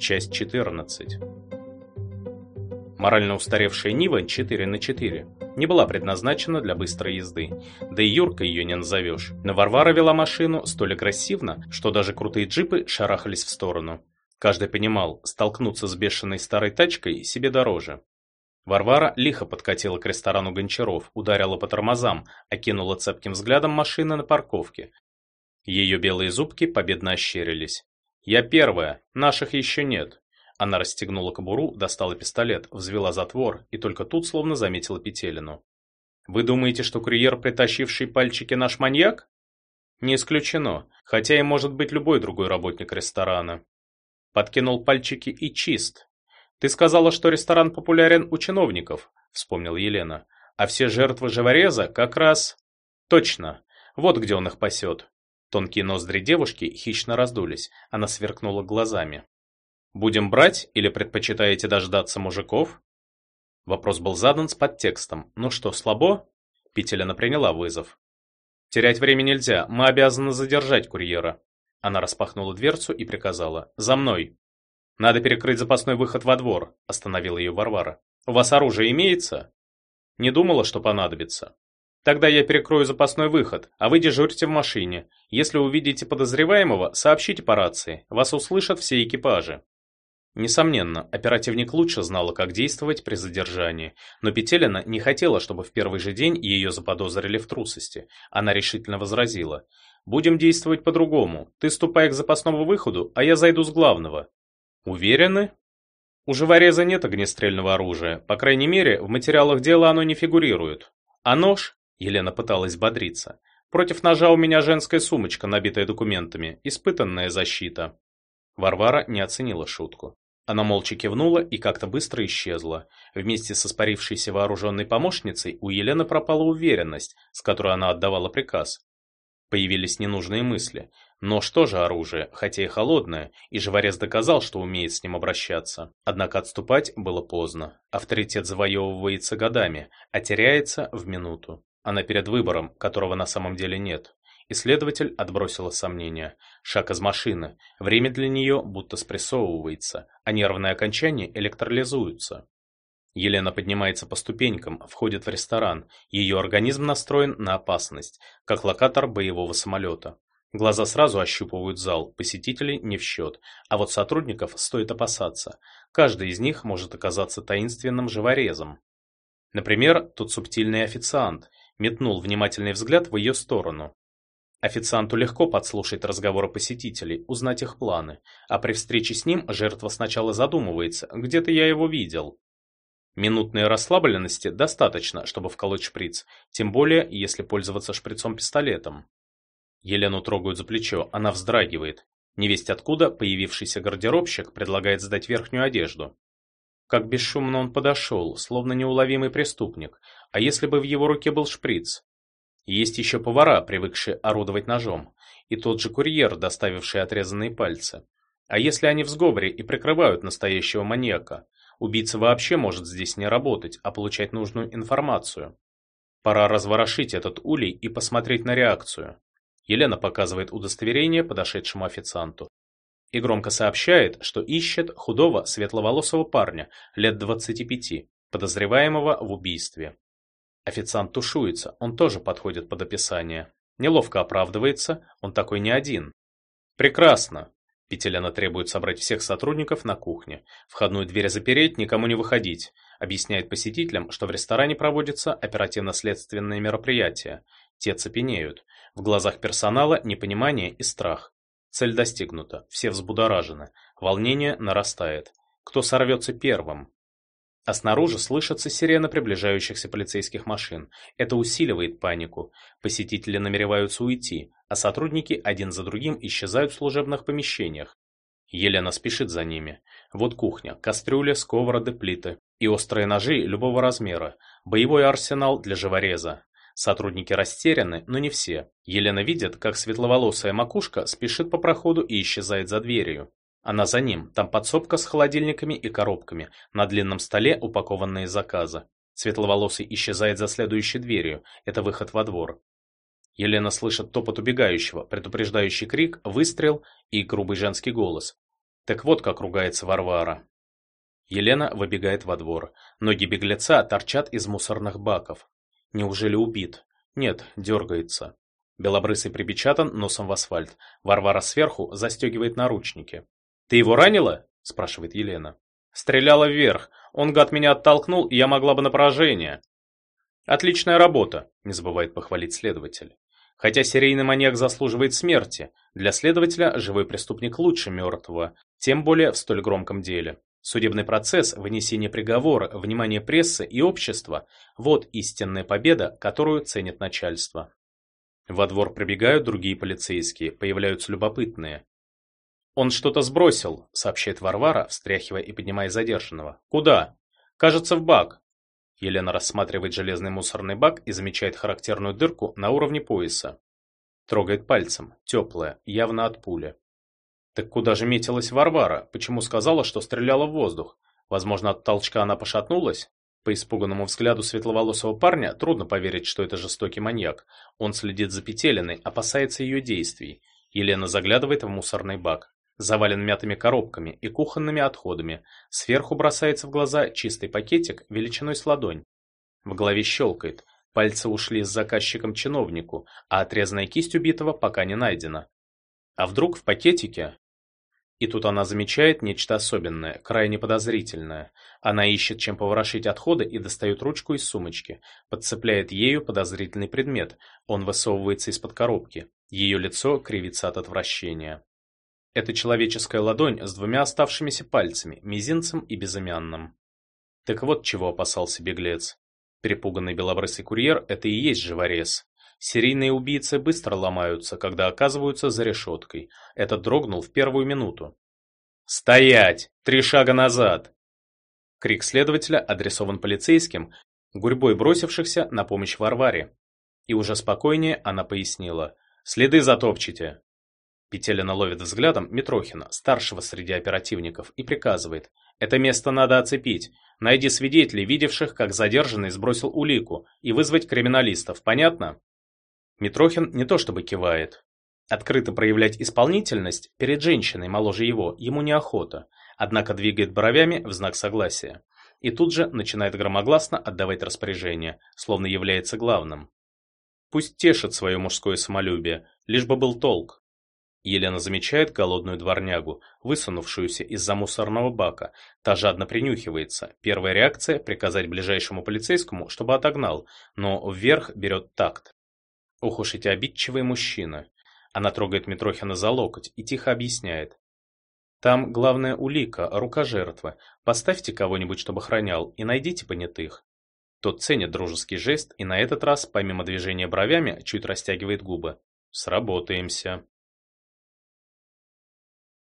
часть 14. Морально устаревшая Нива 4 на 4 не была предназначена для быстрой езды, да и Юрка ее не назовешь. Но Варвара вела машину столь агрессивно, что даже крутые джипы шарахались в сторону. Каждый понимал, столкнуться с бешеной старой тачкой себе дороже. Варвара лихо подкатила к ресторану Гончаров, ударила по тормозам, окинула цепким взглядом машины на парковке. Ее белые зубки победно ощерились. «Я первая, наших еще нет». Она расстегнула кобуру, достала пистолет, взвела затвор и только тут словно заметила Петелину. «Вы думаете, что курьер, притащивший пальчики, наш маньяк?» «Не исключено, хотя и может быть любой другой работник ресторана». Подкинул пальчики и чист. «Ты сказала, что ресторан популярен у чиновников», — вспомнил Елена. «А все жертвы живореза как раз...» «Точно. Вот где он их пасет». Тонкие ноздри девушки хищно раздулись, она сверкнула глазами. «Будем брать или предпочитаете дождаться мужиков?» Вопрос был задан с подтекстом. «Ну что, слабо?» Петелина приняла вызов. «Терять время нельзя, мы обязаны задержать курьера». Она распахнула дверцу и приказала. «За мной!» «Надо перекрыть запасной выход во двор», – остановила ее Варвара. «У вас оружие имеется?» «Не думала, что понадобится». «Тогда я перекрою запасной выход, а вы дежурите в машине. Если увидите подозреваемого, сообщите по рации. Вас услышат все экипажи». Несомненно, оперативник лучше знала, как действовать при задержании, но Петелина не хотела, чтобы в первый же день ее заподозрили в трусости. Она решительно возразила. «Будем действовать по-другому. Ты ступай к запасному выходу, а я зайду с главного». «Уверены?» У живореза нет огнестрельного оружия, по крайней мере, в материалах дела оно не фигурирует. А нож? Елена пыталась бодриться. Против ножа у меня женская сумочка, набитая документами, испытанная защита. Варвара не оценила шутку. Она молча кивнула и как-то быстро исчезла. Вместе с испарившейся вооруженной помощницей у Елены пропала уверенность, с которой она отдавала приказ. Появились ненужные мысли. Но что же оружие, хотя и холодное, и Живорез доказал, что умеет с ним обращаться. Однако отступать было поздно. Авторитет завоевывается годами, а теряется в минуту. Она перед выбором, которого на самом деле нет. Исследователь отбросила сомнения. Шаг из машины. Время для нее будто спрессовывается, а нервные окончания электролизуются. Елена поднимается по ступенькам, входит в ресторан. Ее организм настроен на опасность, как локатор боевого самолета. Глаза сразу ощупывают зал, посетителей не в счет, а вот сотрудников стоит опасаться. Каждый из них может оказаться таинственным живорезом. Например, тот субтильный официант метнул внимательный взгляд в ее сторону. Официанту легко подслушать разговоры посетителей, узнать их планы, а при встрече с ним жертва сначала задумывается, где-то я его видел. Минутной расслабленности достаточно, чтобы вколоть шприц, тем более, если пользоваться шприцом-пистолетом. Елену трогают за плечо, она вздрагивает. Невесть откуда появившийся гардеробщик предлагает сдать верхнюю одежду. Как бесшумно он подошел, словно неуловимый преступник, а если бы в его руке был шприц? Есть еще повара, привыкшие орудовать ножом, и тот же курьер, доставивший отрезанные пальцы. А если они в сговоре и прикрывают настоящего маньяка? Убийца вообще может здесь не работать, а получать нужную информацию. Пора разворошить этот улей и посмотреть на реакцию. Елена показывает удостоверение подошедшему официанту. И громко сообщает, что ищет худого светловолосого парня, лет 25, подозреваемого в убийстве. Официант тушуется, он тоже подходит под описание. Неловко оправдывается, он такой не один. Прекрасно. Петеляна требует собрать всех сотрудников на кухне. Входную дверь запереть, никому не выходить. Объясняет посетителям, что в ресторане проводятся оперативно-следственные мероприятия. Те цепенеют. В глазах персонала непонимание и страх. Цель достигнута, все взбудоражены. Волнение нарастает. Кто сорвется первым? А снаружи слышатся сирены приближающихся полицейских машин. Это усиливает панику. Посетители намереваются уйти, а сотрудники один за другим исчезают в служебных помещениях. Елена спешит за ними. Вот кухня, кастрюли, сковороды, плиты. И острые ножи любого размера. Боевой арсенал для живореза. Сотрудники растеряны, но не все. Елена видит, как светловолосая макушка спешит по проходу и исчезает за дверью. Она за ним, там подсобка с холодильниками и коробками, на длинном столе упакованные заказы. Светловолосый исчезает за следующей дверью, это выход во двор. Елена слышит топот убегающего, предупреждающий крик, выстрел и грубый женский голос. Так вот как ругается Варвара. Елена выбегает во двор. Ноги беглеца торчат из мусорных баков. Неужели убит? Нет, дергается. Белобрысый припечатан носом в асфальт. Варвара сверху застегивает наручники. «Ты его ранила?» – спрашивает Елена. «Стреляла вверх. Он, гад, меня оттолкнул, и я могла бы на поражение». «Отличная работа», – не забывает похвалить следователь. Хотя серийный маньяк заслуживает смерти, для следователя живой преступник лучше мертвого, тем более в столь громком деле. Судебный процесс, вынесение приговора, внимание прессы и общества – вот истинная победа, которую ценит начальство. Во двор прибегают другие полицейские, появляются любопытные. «Он что-то сбросил», – сообщает Варвара, встряхивая и поднимая задержанного. «Куда?» «Кажется, в бак». Елена рассматривает железный мусорный бак и замечает характерную дырку на уровне пояса. Трогает пальцем, теплая, явно от пули. Так куда же метилась Варвара? Почему сказала, что стреляла в воздух? Возможно, от толчка она пошатнулась? По испуганному взгляду светловолосого парня трудно поверить, что это жестокий маньяк. Он следит за Петелиной, опасается ее действий. Елена заглядывает в мусорный бак. Завален мятыми коробками и кухонными отходами. Сверху бросается в глаза чистый пакетик величиной с ладонь. В голове щелкает. Пальцы ушли с заказчиком чиновнику, а отрезанная кисть убитого пока не найдена. А вдруг в пакетике и тут она замечает нечто особенное, крайне подозрительное. Она ищет, чем поворошить отходы и достает ручку из сумочки. Подцепляет ею подозрительный предмет. Он высовывается из-под коробки. Ее лицо кривится от отвращения. Это человеческая ладонь с двумя оставшимися пальцами, мизинцем и безымянным. Так вот чего опасался беглец. Перепуганный белобрысый курьер – это и есть живорез. Серийные убийцы быстро ломаются, когда оказываются за решеткой. Этот дрогнул в первую минуту. «Стоять! Три шага назад!» Крик следователя адресован полицейским, гурьбой бросившихся на помощь Варваре. И уже спокойнее она пояснила. «Следы затопчите!» Петелина ловит взглядом Митрохина, старшего среди оперативников, и приказывает. «Это место надо оцепить. Найди свидетелей, видевших, как задержанный сбросил улику, и вызвать криминалистов. Понятно?» Митрохин не то чтобы кивает. Открыто проявлять исполнительность перед женщиной моложе его ему неохота, однако двигает бровями в знак согласия. И тут же начинает громогласно отдавать распоряжения, словно является главным. Пусть тешит свое мужское самолюбие, лишь бы был толк. Елена замечает голодную дворнягу, высунувшуюся из-за мусорного бака. Та жадно принюхивается. Первая реакция – приказать ближайшему полицейскому, чтобы отогнал, но вверх берет такт. Ох уж эти обидчивые мужчины. Она трогает Митрохина за локоть и тихо объясняет. Там главная улика, рука жертвы. Поставьте кого-нибудь, чтобы охранял, и найдите понятых. Тот ценит дружеский жест и на этот раз, помимо движения бровями, чуть растягивает губы. Сработаемся.